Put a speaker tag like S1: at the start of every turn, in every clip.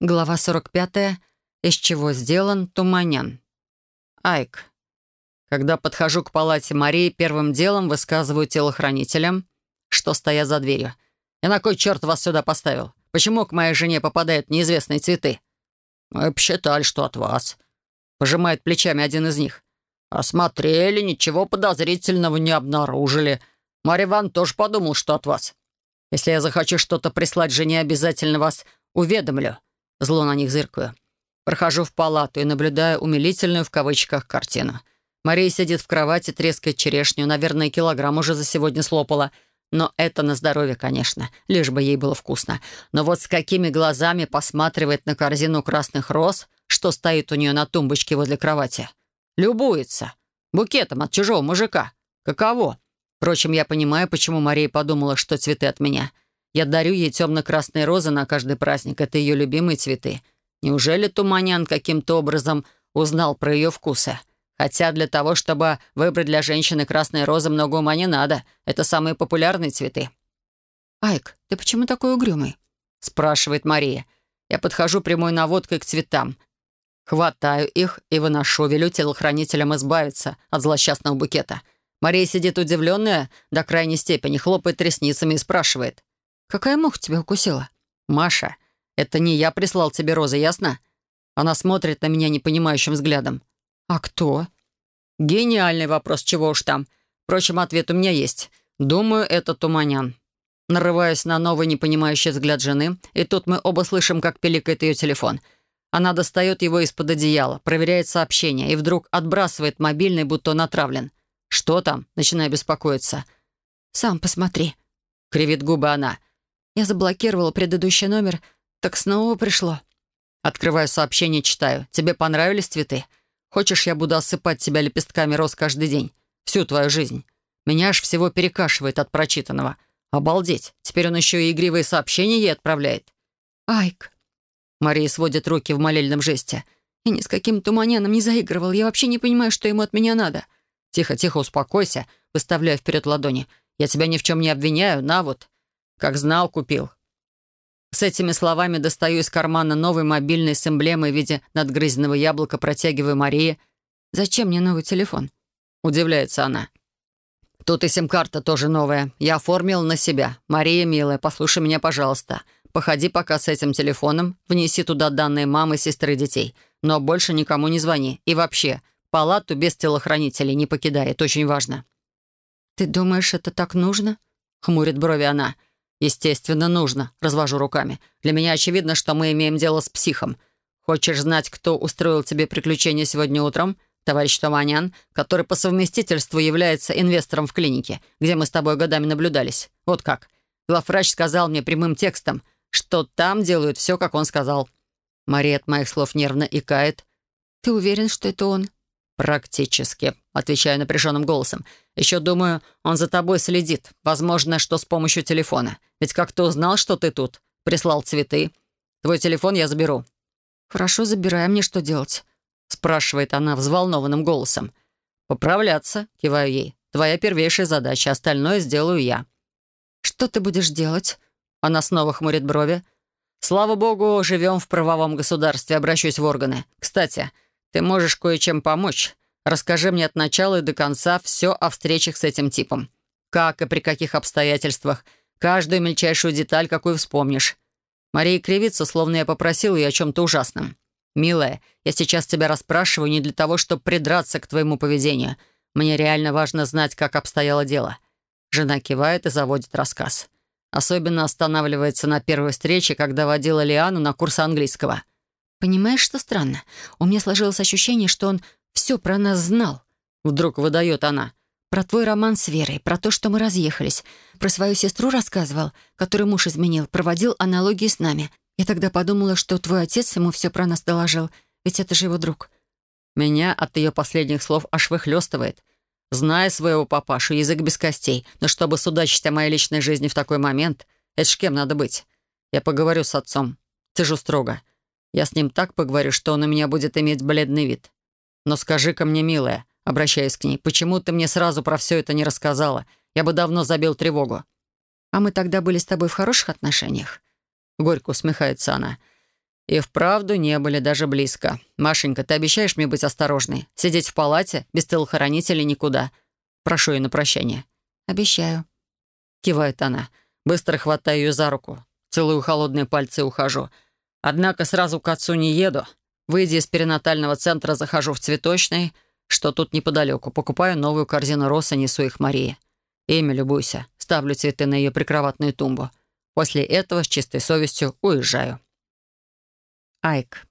S1: Глава 45. Из чего сделан туманян. Айк. Когда подхожу к палате Марии, первым делом высказываю телохранителям, что стоят за дверью. «И на кой черт вас сюда поставил? Почему к моей жене попадают неизвестные цветы?» «Мы посчитали, что от вас», — пожимает плечами один из них. «Осмотрели, ничего подозрительного не обнаружили. Марья Ивановна тоже подумал, что от вас. Если я захочу что-то прислать жене, обязательно вас уведомлю». Зло на них зыркаю. Прохожу в палату и наблюдаю умилительную в кавычках картину. Мария сидит в кровати, трескает черешню, наверное, килограмм уже за сегодня слопала. Но это на здоровье, конечно, лишь бы ей было вкусно. Но вот с какими глазами посматривает на корзину красных роз, что стоит у нее на тумбочке возле кровати. Любуется. Букетом от чужого мужика. Каково? Впрочем, я понимаю, почему Мария подумала, что цветы от меня. Я дарю ей темно-красные розы на каждый праздник. Это ее любимые цветы. Неужели Туманян каким-то образом узнал про ее вкусы? Хотя для того, чтобы выбрать для женщины красные розы, много ума не надо. Это самые популярные цветы.
S2: «Айк, ты почему такой угрюмый?»
S1: — спрашивает Мария. Я подхожу прямой наводкой к цветам. Хватаю их и выношу, велю телохранителям избавиться от злосчастного букета. Мария сидит удивленная до крайней степени, хлопает ресницами и спрашивает.
S2: «Какая муха тебя укусила?»
S1: «Маша, это не я прислал тебе розы, ясно?» Она смотрит на меня непонимающим взглядом.
S2: «А кто?»
S1: «Гениальный вопрос, чего уж там. Впрочем, ответ у меня есть. Думаю, это Туманян». Нарываясь на новый непонимающий взгляд жены, и тут мы оба слышим, как пиликает ее телефон. Она достает его из-под одеяла, проверяет сообщение и вдруг отбрасывает мобильный, будто он отравлен. «Что там?» — начинаю беспокоиться.
S2: «Сам посмотри», —
S1: кривит губы она.
S2: «Я заблокировала предыдущий номер, так снова пришло».
S1: Открываю сообщение, читаю. «Тебе понравились цветы? Хочешь, я буду осыпать тебя лепестками роз каждый день? Всю твою жизнь? Меня аж всего перекашивает от прочитанного. Обалдеть! Теперь он еще и игривые сообщения ей отправляет».
S2: «Айк».
S1: Мария сводит руки в молельном жесте.
S2: «Я ни с каким туманяном не заигрывал. Я вообще не понимаю, что ему от меня надо».
S1: «Тихо, тихо, успокойся», выставляю вперед ладони. «Я тебя ни в чем не обвиняю, на вот. Как знал, купил. С этими словами достаю из кармана новый мобильный с эмблемой в виде надгрызенного яблока, протягиваю Марии.
S2: «Зачем мне новый телефон?»
S1: Удивляется она. «Тут и сим-карта тоже новая. Я оформил на себя. Мария, милая, послушай меня, пожалуйста. Походи пока с этим телефоном, внеси туда данные мамы, сестры, детей. Но больше никому не звони. И вообще, палату без телохранителей не покидай. Это очень важно».
S2: «Ты думаешь, это так нужно?»
S1: — хмурит брови она. «Естественно, нужно», — развожу руками. «Для меня очевидно, что мы имеем дело с психом. Хочешь знать, кто устроил тебе приключения сегодня утром? Товарищ Томанян, который по совместительству является инвестором в клинике, где мы с тобой годами наблюдались. Вот как. Главврач сказал мне прямым текстом, что там делают все, как он сказал». Мария от моих слов нервно икает.
S2: «Ты уверен, что это он?»
S1: «Практически», — отвечаю напряженным голосом. «Еще думаю, он за тобой следит. Возможно, что с помощью телефона. Ведь как ты узнал, что ты тут? Прислал цветы. Твой телефон я заберу».
S2: «Хорошо, забирай. А мне что делать?»
S1: — спрашивает она взволнованным голосом. «Поправляться», — киваю ей. «Твоя первейшая задача. Остальное сделаю я».
S2: «Что ты будешь делать?»
S1: Она снова хмурит брови. «Слава богу, живем в правовом государстве. Обращусь в органы. Кстати, ты можешь кое-чем помочь. Расскажи мне от начала и до конца все о встречах с этим типом. Как и при каких обстоятельствах. Каждую мельчайшую деталь, какую вспомнишь. Мария кривится, словно я попросил ее о чем-то ужасном. «Милая, я сейчас тебя расспрашиваю не для того, чтобы придраться к твоему поведению. Мне реально важно знать, как обстояло дело». Жена кивает и заводит рассказ. Особенно останавливается на первой встрече, когда водила Лиану на курс английского —
S2: «Понимаешь, что странно? У меня сложилось ощущение, что он все про нас знал».
S1: Вдруг выдает она.
S2: «Про твой роман с Верой, про то, что мы разъехались. Про свою сестру рассказывал, которую муж изменил, проводил аналогии с нами. Я тогда подумала, что твой отец ему все про нас доложил, ведь это же его друг».
S1: Меня от ее последних слов аж выхлестывает. Зная своего папашу, язык без костей, но чтобы судачить о моей личной жизни в такой момент, это ж кем надо быть? Я поговорю с отцом. Сижу строго. Я с ним так поговорю, что он у меня будет иметь бледный вид. Но скажи-ка мне, милая, обращаясь к ней, почему ты мне сразу про все это не рассказала? Я бы давно забил тревогу».
S2: «А мы тогда были с тобой в хороших отношениях?»
S1: Горько усмехается она. И вправду не были даже близко. Машенька, ты обещаешь мне быть осторожной? Сидеть в палате, без телохранителей никуда. Прошу ее на прощание.
S2: Обещаю.
S1: Кивает она. Быстро хватаю ее за руку. Целую холодные пальцы и ухожу. Однако сразу к отцу не еду. Выйдя из перинатального центра, захожу в цветочный, что тут неподалеку. Покупаю новую корзину роз и несу их Марии. Имя любуйся. Ставлю цветы на ее прикроватную тумбу. После этого с чистой совестью уезжаю. Айк.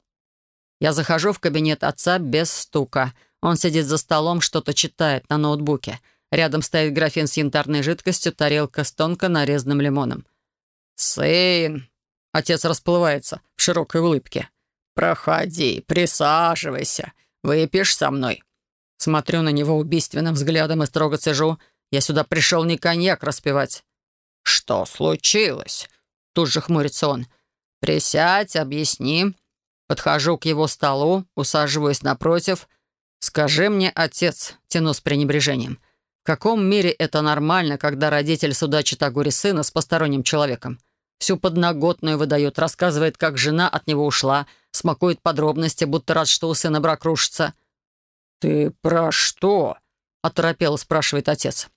S1: Я захожу в кабинет отца без стука. Он сидит за столом, что-то читает на ноутбуке. Рядом стоит графин с янтарной жидкостью, тарелка с тонко нарезанным лимоном. «Сын!» Отец расплывается в широкой улыбке. «Проходи, присаживайся. Выпьешь со мной?» Смотрю на него убийственным взглядом и строго цежу. Я сюда пришел не коньяк распивать. «Что случилось?» Тут же хмурится он. «Присядь, объясни». Подхожу к его столу, усаживаюсь напротив. «Скажи мне, отец», — тяну с пренебрежением, «в каком мире это нормально, когда родитель судачит о горе сына с посторонним человеком? Всю подноготную выдает, рассказывает, как жена от него ушла, смакует подробности, будто рад, что у сына брак рушится». «Ты про что?» — оторопело спрашивает отец.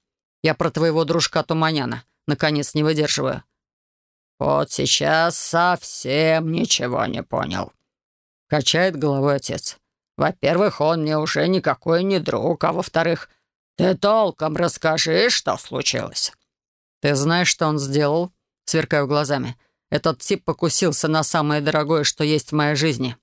S1: «Я про твоего дружка Туманяна. Наконец не выдерживаю». «Вот сейчас совсем ничего не понял», — качает головой отец. «Во-первых, он мне уже никакой не друг, а во-вторых, ты толком расскажи, что случилось». «Ты знаешь, что он сделал?» — сверкаю глазами. «Этот тип покусился на самое дорогое, что есть в моей жизни».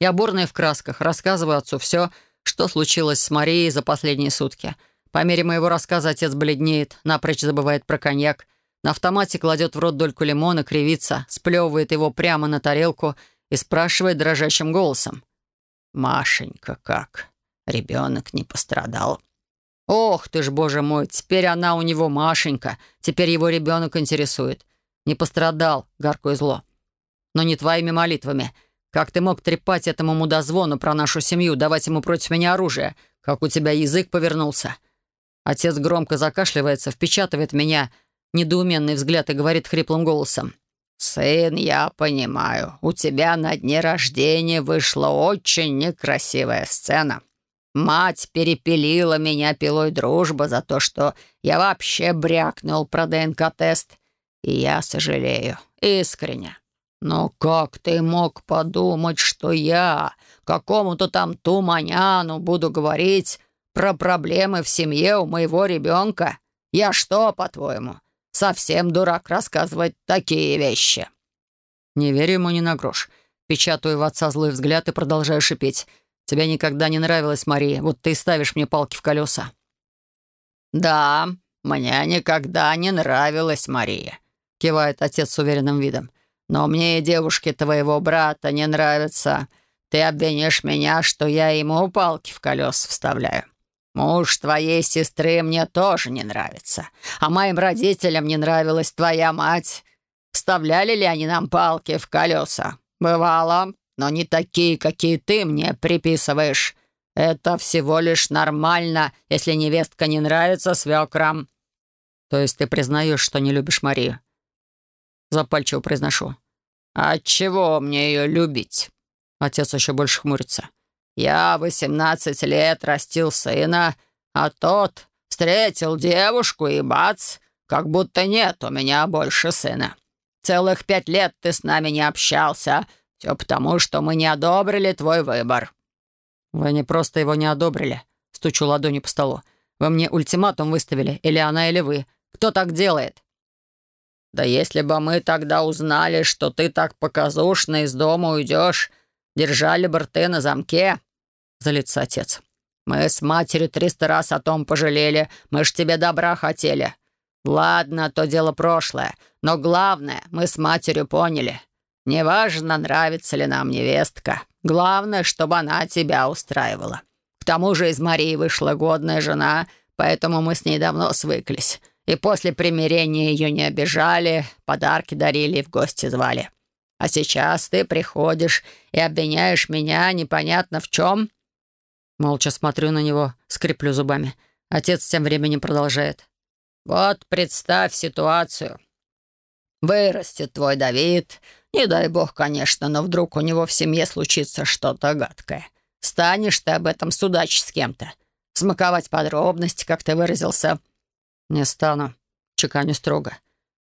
S1: Я бурная в красках, рассказываю отцу все, что случилось с Марией за последние сутки. По мере моего рассказа отец бледнеет, напрочь забывает про коньяк — на автомате кладет в рот дольку лимона, кривится, сплевывает его прямо на тарелку и спрашивает дрожащим голосом. «Машенька как? Ребенок не пострадал?» «Ох ты ж, боже мой, теперь она у него Машенька, теперь его ребенок интересует. Не пострадал, горкое зло. Но не твоими молитвами. Как ты мог трепать этому мудозвону про нашу семью, давать ему против меня оружие? Как у тебя язык повернулся?» Отец громко закашливается, впечатывает меня — недоуменный взгляд и говорит хриплым голосом. «Сын, я понимаю, у тебя на дне рождения вышла очень некрасивая сцена. Мать перепилила меня пилой дружбы за то, что я вообще брякнул про ДНК-тест. И я сожалею, искренне. Но как ты мог подумать, что я какому-то там туманяну буду говорить про проблемы в семье у моего ребенка? Я что, по-твоему, Совсем дурак рассказывать такие вещи». Не верю ему ни на грош. Печатаю в отца злой взгляд и продолжаю шипеть. «Тебе никогда не нравилась Мария, вот ты и ставишь мне палки в колеса». «Да, мне никогда не нравилась Мария», — кивает отец с уверенным видом. «Но мне и девушки твоего брата не нравятся. Ты обвинишь меня, что я ему палки в колеса вставляю. Муж твоей сестры мне тоже не нравится. А моим родителям не нравилась твоя мать. Вставляли ли они нам палки в колеса? Бывало, но не такие, какие ты мне приписываешь. Это всего лишь нормально, если невестка не нравится свекрам. То есть ты признаешь, что не любишь Марию? Запальчиво произношу. А чего мне ее любить? Отец еще больше хмурится. Я восемнадцать лет растил сына, а тот встретил девушку и бац, как будто нет у меня больше сына. Целых пять лет ты с нами не общался, все потому, что мы не одобрили твой выбор». «Вы не просто его не одобрили», — стучу ладонью по столу. «Вы мне ультиматум выставили, или она, или вы. Кто так делает?» «Да если бы мы тогда узнали, что ты так показушно из дома уйдешь, держали бы рты на замке, — залится отец. «Мы с матерью триста раз о том пожалели. Мы ж тебе добра хотели. Ладно, то дело прошлое. Но главное, мы с матерью поняли. Неважно, нравится ли нам невестка. Главное, чтобы она тебя устраивала. К тому же из Марии вышла годная жена, поэтому мы с ней давно свыклись. И после примирения ее не обижали, подарки дарили и в гости звали. А сейчас ты приходишь и обвиняешь меня непонятно в чем, Молча смотрю на него, скреплю зубами. Отец тем временем продолжает. «Вот представь ситуацию. Вырастет твой Давид,
S3: Не дай бог, конечно, но вдруг у него в семье случится что-то гадкое. Станешь ты об этом судачить с кем-то? Смаковать подробности, как ты выразился?»
S1: «Не стану», — чеканю строго.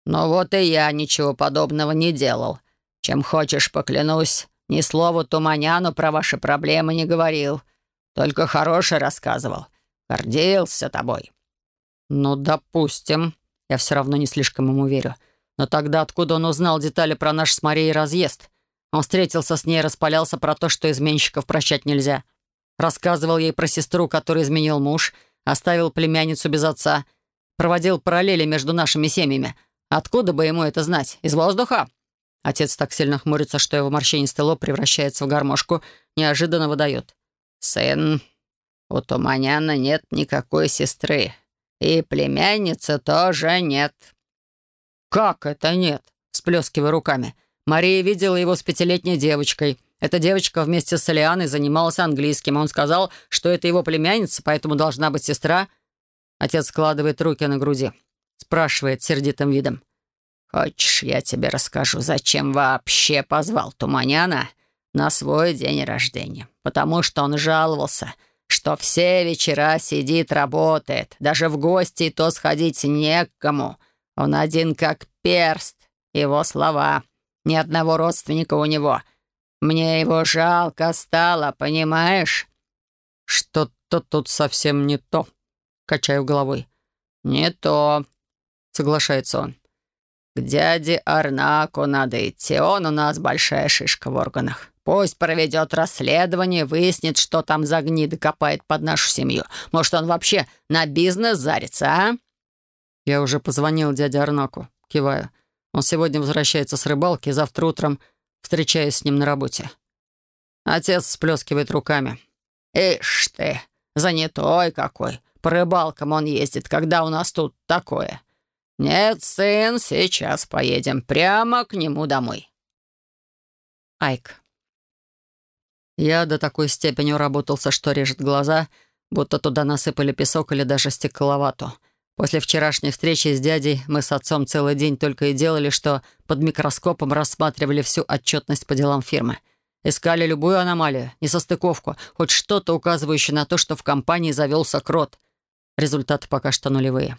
S3: «Ну вот и я ничего подобного не делал. Чем хочешь, поклянусь, ни слова Туманяну про ваши проблемы не говорил. Только хорошее рассказывал. Гордился тобой».
S1: «Ну, допустим. Я все равно не слишком ему верю. Но тогда откуда он узнал детали про наш с Марией разъезд? Он встретился с ней и распалялся про то, что изменщиков прощать нельзя. Рассказывал ей про сестру, которую изменил муж, оставил племянницу без отца, проводил параллели между нашими семьями. Откуда бы ему это знать? Из воздуха? Отец так сильно хмурится, что его морщинистый лоб превращается в гармошку, неожиданно выдает.
S3: «Сын, у Туманяна нет никакой сестры. И племянницы тоже нет».
S1: «Как это нет?» — всплескивая руками. Мария видела его с пятилетней девочкой. Эта девочка вместе с Алианой занималась английским. Он сказал, что это его племянница, поэтому должна быть сестра. Отец складывает руки на груди. Спрашивает сердитым видом.
S3: «Хочешь, я тебе расскажу, зачем вообще позвал Туманяна на свой день рождения? Потому что он жаловался, что все вечера сидит, работает. Даже в гости и то сходить некому. Он один как перст. Его слова. Ни одного родственника у него. Мне его жалко стало, понимаешь?»
S1: «Что-то тут совсем не то», — качаю головой.
S3: «Не то», —
S1: соглашается он.
S3: «К дяде Арнаку надо идти. Он у нас большая шишка в органах. Пусть проведет расследование, выяснит, что там за гнида копает под нашу семью. Может, он вообще на бизнес зарится, а?»
S1: «Я уже позвонил дяде Арнаку», — киваю. «Он сегодня возвращается с рыбалки, завтра утром встречаюсь с ним на работе». Отец сплескивает руками.
S3: «Ишь ты, занятой какой! По рыбалкам он ездит, когда у нас тут такое!» «Нет, сын, сейчас поедем прямо к нему домой».
S1: Айк. Я до такой степени уработался, что режет глаза, будто туда насыпали песок или даже стекловату. После вчерашней встречи с дядей мы с отцом целый день только и делали, что под микроскопом рассматривали всю отчетность по делам фирмы. Искали любую аномалию, несостыковку, хоть что-то указывающее на то, что в компании завелся крот. Результаты пока что нулевые.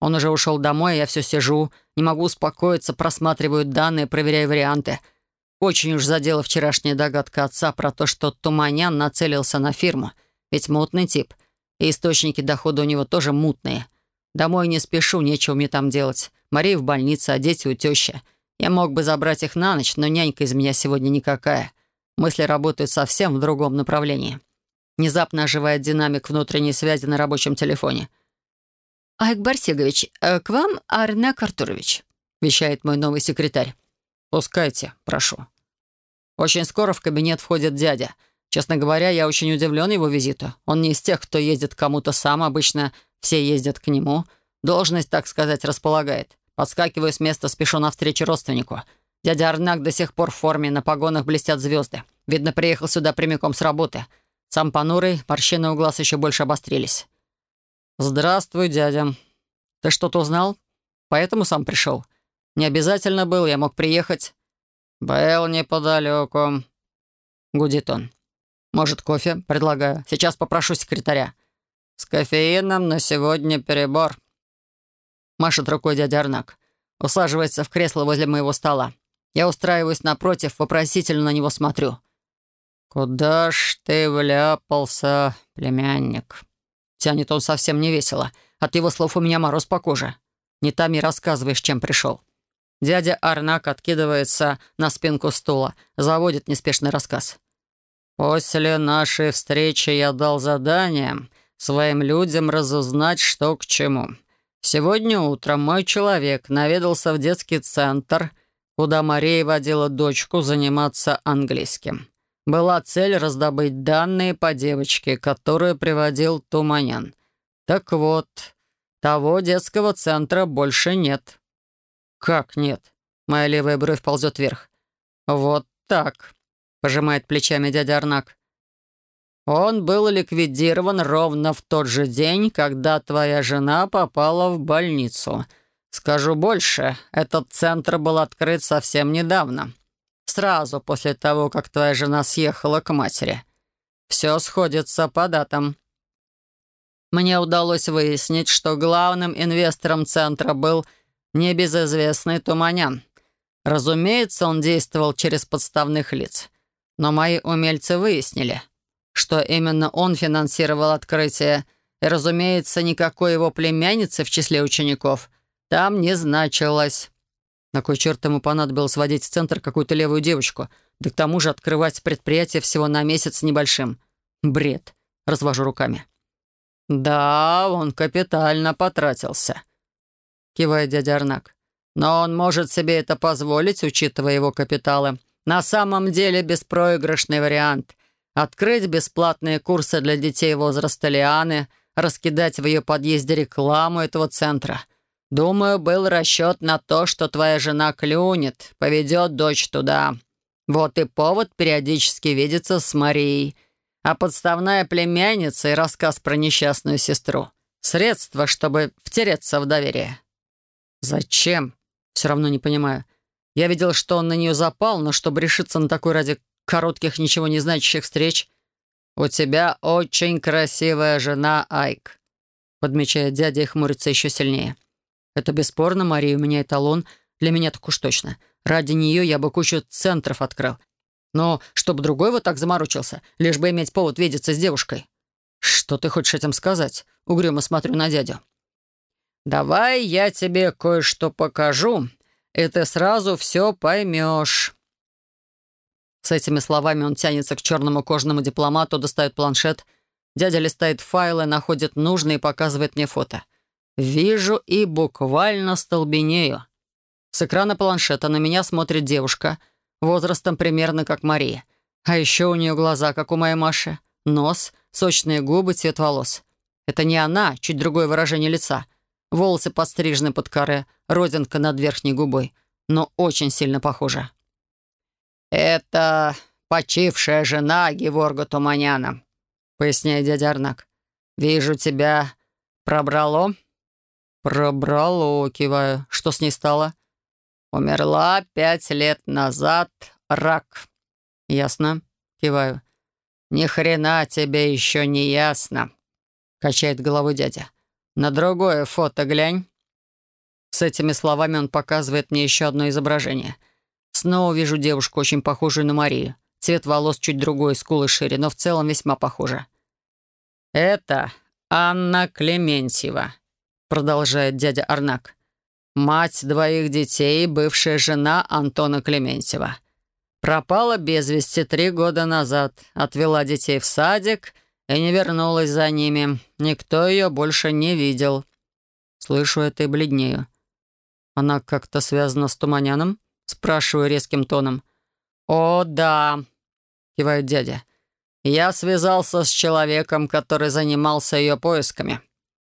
S1: Он уже ушел домой, я все сижу, не могу успокоиться, просматриваю данные, проверяю варианты. Очень уж задела вчерашняя догадка отца про то, что Туманян нацелился на фирму. Ведь мутный тип. И источники дохода у него тоже мутные. Домой не спешу, нечего мне там делать. Мария в больнице, а дети у тещи. Я мог бы забрать их на ночь, но нянька из меня сегодня никакая. Мысли работают совсем в другом направлении. Внезапно оживает динамик внутренней связи на рабочем телефоне.
S2: «Айк Барсегович, э, к вам Арнек Артурович», — вещает мой новый секретарь.
S1: «Пускайте, прошу». Очень скоро в кабинет входит дядя. Честно говоря, я очень удивлен его визиту. Он не из тех, кто ездит кому-то сам. Обычно все ездят к нему. Должность, так сказать, располагает. Подскакиваю с места, спешу навстречу родственнику. Дядя Арнак до сих пор в форме, на погонах блестят звезды. Видно, приехал сюда прямиком с работы. Сам понурый, морщины у глаз еще больше обострились. «Здравствуй, дядя. Ты что-то узнал? Поэтому сам пришел. Не обязательно был, я мог приехать». «Был неподалеку», — гудит он. «Может, кофе? Предлагаю. Сейчас попрошу секретаря». «С кофеином на сегодня перебор». Машет рукой дядя Арнак. Усаживается в кресло возле моего стола. Я устраиваюсь напротив, вопросительно на него смотрю. «Куда ж ты вляпался, племянник?» Тянет он совсем не весело. От его слов у меня мороз по коже. Не там и рассказываешь, чем пришел. Дядя Арнак откидывается на спинку стула, заводит неспешный рассказ. «После нашей встречи я дал задание своим людям разузнать, что к чему. Сегодня утром мой человек наведался в детский центр, куда Мария водила дочку заниматься английским. Была цель раздобыть данные по девочке, которую приводил Туманян. Так вот, того детского центра больше нет. Как нет? Моя левая бровь ползет вверх. Вот так, пожимает плечами дядя Арнак. Он был ликвидирован ровно в тот же день, когда твоя жена попала в больницу. Скажу больше, этот центр был открыт совсем недавно.
S3: сразу после того, как твоя жена съехала к матери. Все сходится по датам. Мне удалось выяснить, что главным инвестором центра был небезызвестный Туманян. Разумеется, он действовал через подставных лиц. Но мои умельцы выяснили, что именно он финансировал открытие, и, разумеется, никакой его племянницы в числе учеников там не значилось. На кой черт ему понадобилось водить в центр какую-то левую девочку, да к тому же открывать предприятие всего на месяц небольшим? Бред. Развожу руками. «Да, он капитально потратился», — кивает дядя Арнак. «Но он может себе это позволить, учитывая его капиталы. На самом деле беспроигрышный вариант. Открыть бесплатные курсы для детей возраста Лианы, раскидать в ее подъезде рекламу этого центра. Думаю, был расчет на то, что твоя жена клюнет, поведет дочь туда. Вот и повод периодически видеться с Марией» а подставная племянница и рассказ про несчастную сестру. Средство, чтобы втереться в доверие. Зачем? Все равно не понимаю. Я видел, что он на нее запал, но чтобы решиться на такой ради коротких, ничего не значащих встреч... «У тебя очень красивая жена, Айк», — подмечает дядя и хмурится еще сильнее. «Это бесспорно, Мария, у меня эталон. Для меня так уж точно. Ради нее я бы кучу центров открыл. Но чтобы другой вот так заморочился, лишь бы иметь повод видеться с девушкой. Что ты хочешь этим сказать? Угрюмо смотрю на дядю. «Давай я тебе кое-что покажу, и ты сразу все поймешь». С этими словами он тянется к черному кожаному дипломату, достает планшет. Дядя листает файлы, находит нужные и показывает мне фото. Вижу и буквально столбенею. С экрана планшета на меня смотрит девушка — возрастом примерно как Мария. А еще у нее глаза, как у моей Маши, нос, сочные губы, цвет волос. Это не она, чуть другое выражение лица. Волосы подстрижены под каре, родинка над верхней губой, но очень сильно похожа. «Это почившая жена Геворга Туманяна», — поясняет дядя Арнак. «Вижу тебя. Пробрало?» «Пробрало», — киваю. «Что с ней стало?» Умерла пять лет назад рак. Ясно? Киваю. Ни хрена тебе еще не ясно. Качает головой дядя. На другое фото глянь. С этими словами он показывает мне еще одно изображение. Снова вижу девушку, очень похожую на Марию. Цвет волос чуть другой, скулы шире, но в целом весьма похожа. «Это Анна Клементьева», — продолжает дядя Арнак. Мать двоих детей, бывшая жена Антона Клементьева. Пропала без вести три года назад, отвела детей в садик и не вернулась за ними. Никто ее больше не видел. Слышу это и бледнею. Она как-то связана с Туманяном? Спрашиваю резким тоном. «О, да», — кивает дядя. «Я связался с человеком, который занимался ее поисками.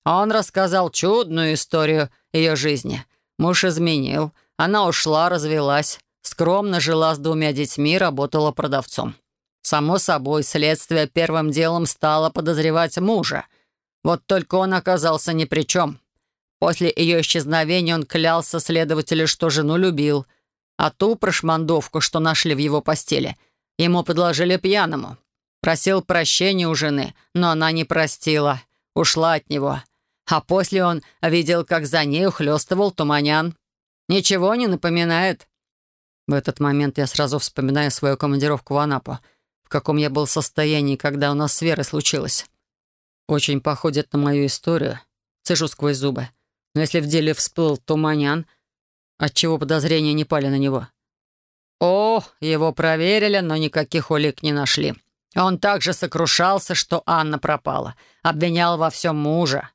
S3: Он рассказал чудную историю ее жизни. Муж изменил. Она ушла, развелась. Скромно жила с двумя детьми, работала продавцом. Само собой, следствие первым делом стало подозревать мужа. Вот только он оказался ни при чем. После ее исчезновения он клялся следователю, что жену любил. А ту прошмандовку, что нашли в его постели, ему предложили пьяному. Просил прощения у жены, но она не простила. Ушла от него. А после он видел, как за ней ухлёстывал Туманян. Ничего не напоминает. В этот момент я сразу вспоминаю свою командировку в Анапу, в каком я был состоянии, когда у нас с Верой случилось. Очень походит на мою историю. Цежу сквозь зубы. Но если в деле всплыл Туманян, отчего подозрения не пали на него? О, его проверили, но никаких улик не нашли. Он также сокрушался, что Анна пропала. Обвинял во всем мужа.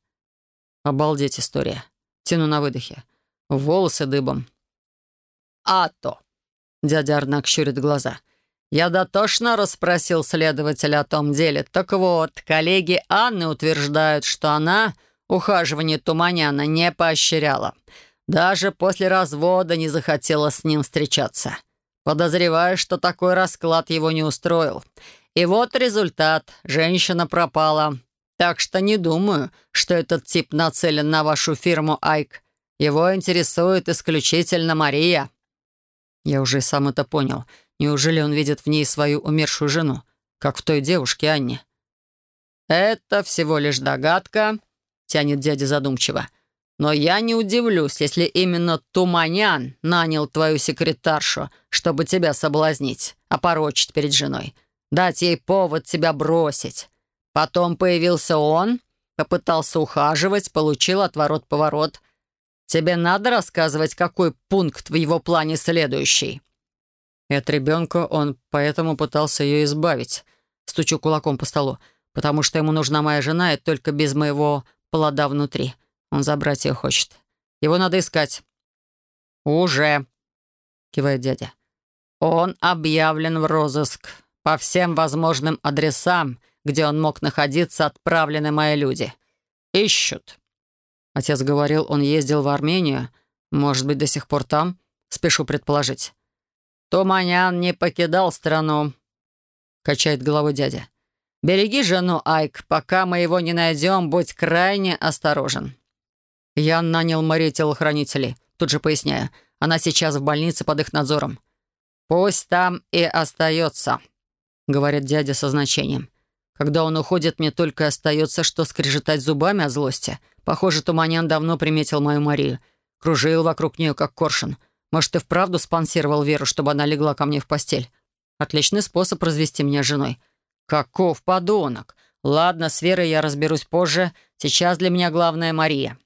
S3: Обалдеть история. Тяну на выдохе. Волосы дыбом. «А то!» Дядя Арнак щурит глаза. «Я дотошно расспросил следователя о том деле. Так вот, коллеги Анны утверждают, что она ухаживание Туманяна не поощряла. Даже после развода не захотела с ним встречаться. Подозреваю, что такой расклад его не устроил. И вот результат. Женщина пропала. Так что не думаю, что этот тип нацелен на вашу фирму Айк. Его интересует исключительно Мария». Я уже сам это понял.
S1: Неужели он видит в ней свою умершую жену, как в той девушке Анне? «Это всего лишь догадка», — тянет дядя задумчиво. «Но я не удивлюсь, если именно Туманян нанял твою секретаршу, чтобы тебя соблазнить, опорочить перед женой, дать ей повод тебя бросить. Потом появился он, попытался ухаживать, получил отворот-поворот. Тебе надо рассказывать, какой пункт в его плане следующий?» И от ребенка он поэтому пытался ее избавить. Стучу кулаком по столу потому что ему нужна моя жена, и только без моего плода внутри. Он забрать ее хочет. Его надо искать». «Уже», — кивает дядя. «Он объявлен в розыск. По всем возможным адресам, где он мог находиться, отправлены мои люди. Ищут». Отец говорил, он ездил в Армению. Может быть, до сих пор там? Спешу предположить. «Туманян не покидал страну», — качает головой дядя. «Береги жену, Айк. Пока мы его не найдем, будь крайне осторожен». Я нанял Марии телохранителей. Тут же поясняю. Она сейчас в больнице под их надзором. «Пусть там и остается», — говорит дядя со значением. Когда он уходит, мне только остается, что скрежетать зубами от злости. Похоже, Туманян давно приметил мою Марию. Кружил вокруг нее, как коршун. Может, и вправду спонсировал Веру, чтобы она легла ко мне в постель. Отличный способ развести меня женой. «Каков подонок! Ладно, с Верой я разберусь позже. Сейчас для меня главная Мария».